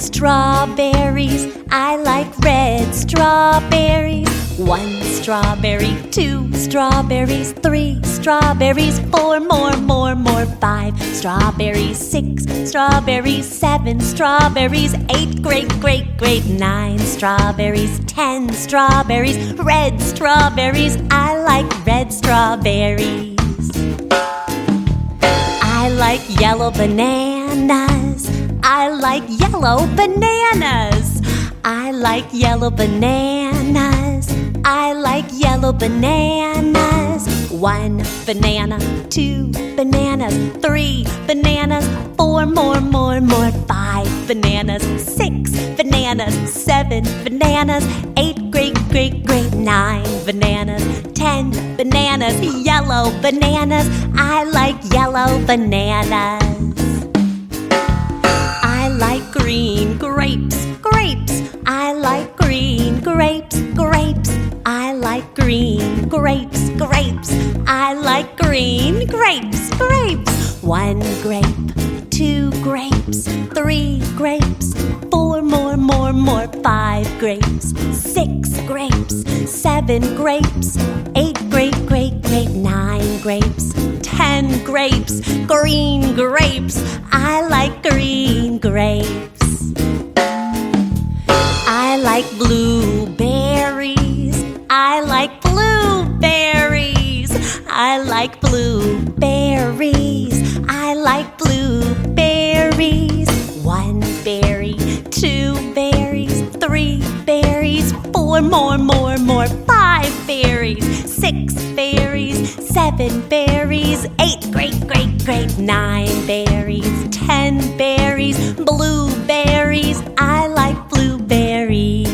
strawberries. I like red strawberries. One strawberry, two strawberries, three strawberries, four more, more, more, five strawberries, six strawberries, seven strawberries, eight, great, great, great, nine strawberries, ten strawberries, red strawberries. I like red strawberries. I like yellow bananas. I like yellow bananas. I like yellow bananas. I like yellow bananas. One banana, two bananas, three bananas, four more, more, more, five bananas, six bananas, seven bananas, eight, great, great, great, nine bananas, ten bananas, yellow bananas. I like yellow bananas. I like green grapes, grapes. I like green grapes, grapes. I like green grapes, grapes. I like green grapes, grapes. One grape, two grapes, three grapes, four more, more, more, five grapes, six grapes, seven grapes, eight, grape, grape, grape, nine grapes, grapes, green grapes. I like green grapes. I like blueberries. I like blueberries. I like blueberries. I like blueberries. One berry, two berries, three berries, four more, more, more, five berries, six berries, seven berries, eight, great, great, great, nine berries, ten berries, blueberries. I like blueberries.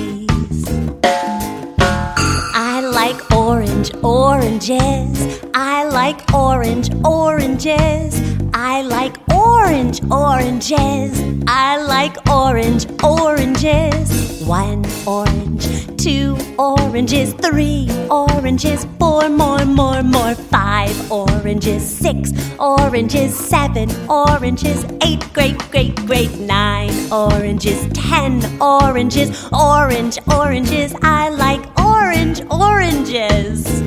I like orange oranges. I like orange oranges. I like orange oranges. I like orange oranges. One orange, two oranges, three oranges, four more, more, more, five oranges, six oranges, seven oranges, eight, great, great, great, nine oranges, ten oranges, orange oranges. I like orange oranges.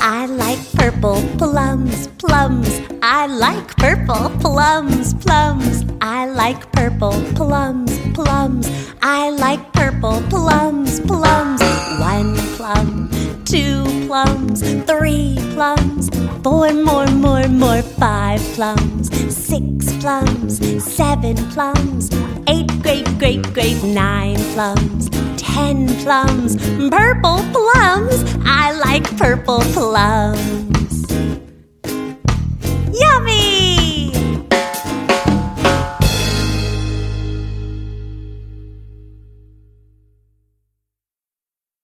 I like purple plums, plums. I like purple plums, plums. I like purple plums, plums. I like purple plums, plums. One plum, two plums, three plums, four more, more, more, five plums, six plums, seven plums, eight, great, great, great, nine plums, ten plums, purple plums. I like purple plums.